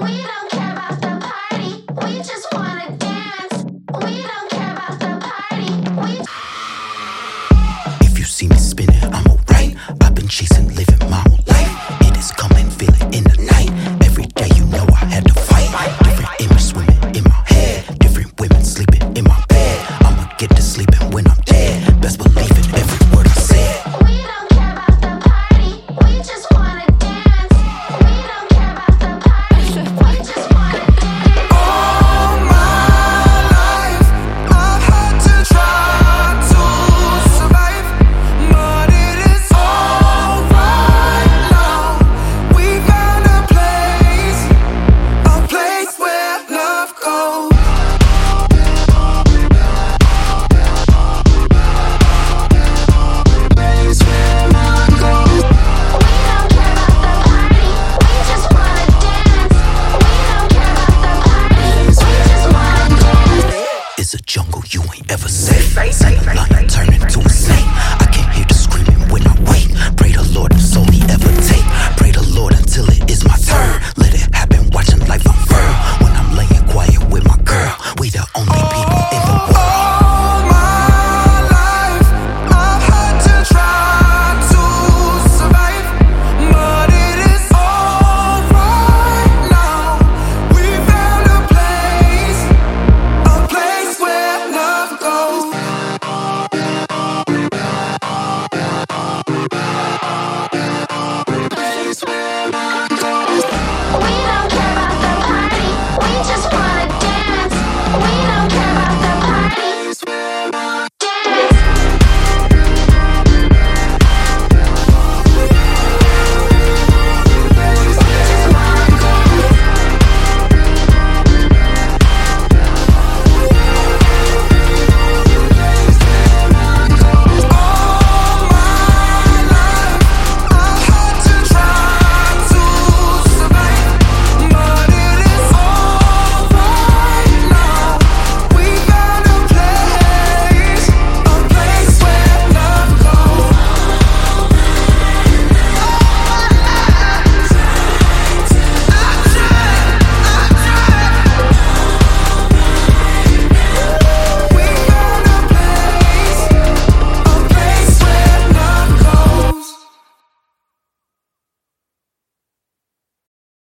We